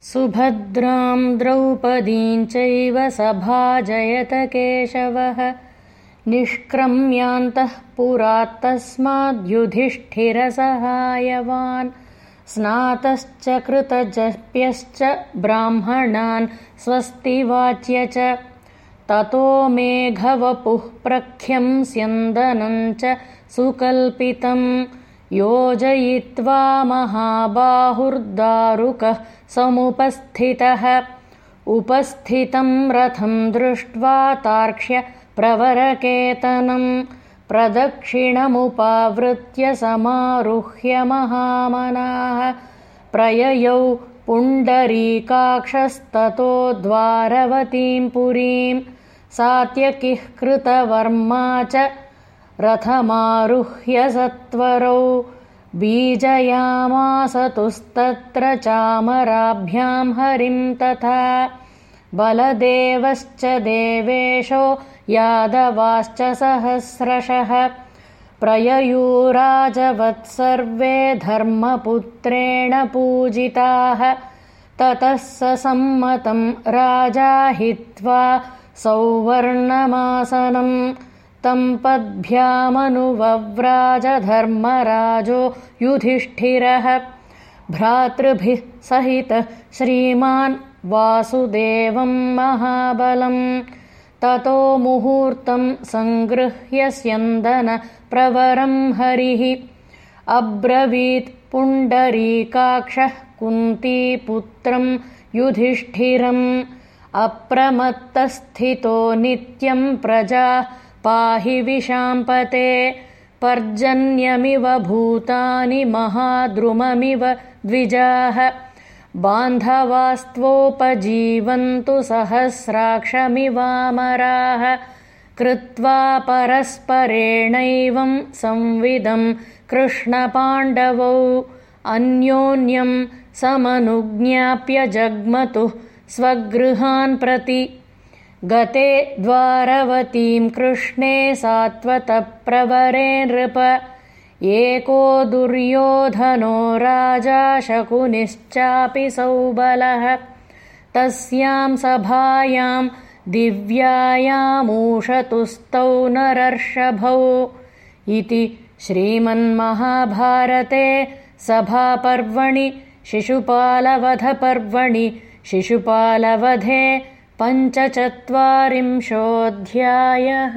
सुभद्रां द्रौपदीं चैव सभाजयत केशवः। निष्क्रम्यान्तः पुरात्तस्माद्युधिष्ठिरसहायवान् स्नातश्च कृतजप्यश्च ब्राह्मणान् स्वस्ति वाच्य च। ततो मेघवपुः प्रख्यं स्यन्दनं च सुकल्पितम् योजयित्वा महाबाहुर्दारुकः समुपस्थितः। उपस्थितं रथं दृष्ट्वा तार्क्ष्य प्रवरकेतनं प्रदक्षिणमुपावृत्य समारुह्य महामनाः। प्रययौ पुण्डरीकाक्षस्ततो द्वारवतीं पुरीं सात्यकिः कृतवर्मा च रथमारुह्य सत्वरौ बीजयामासतुस्तत्र चामराभ्यां हरिं तथा बलदेवश्च देवेशो यादवाश्च सहस्रशः प्रययूराजवत्सर्वे धर्मपुत्रेण पूजिताः ततः स सम्मतं राजा हित्वा सौवर्णमासनम् तं पद्भ्यामनुवव्राजधर्मराजो युधिष्ठिरः। भ्रातृभिः सहितः श्रीमान् वासुदेवं महाबलम् ततो मुहूर्तं सङ्गृह्य स्यन्दनप्रवरं हरिः। अब्रवीत् पुण्डरीकाक्षः कुन्तीपुत्रं युधिष्ठिरम्। अप्रमत्तस्थितो नित्यं प्रजा पाहि विशाम्पते पर्जन्यमिव भूतानि महाद्रुममिव द्विजाः। बान्धवास्त्वोपजीवन्तु सहस्राक्षमिवामराः। कृत्वा परस्परेणैवं संविदं कृष्णपाण्डवौ अन्योन्यं समनुज्ञाप्य जग्मतुः स्वगृहान् प्रति गते द्वारवतीं कृष्णे सात्वतप्रवरे नृप एको दुर्योधनो राजा शकुनिश्चापि सौबलः। तस्यां सभायां दिव्यायामूषतुस्तौ नरर्षभौ। इति श्रीमन्महाभारते सभापर्वणि शिशुपालवधपर्वणि शिशुपालवधे पञ्चचत्वारिंशोऽध्यायः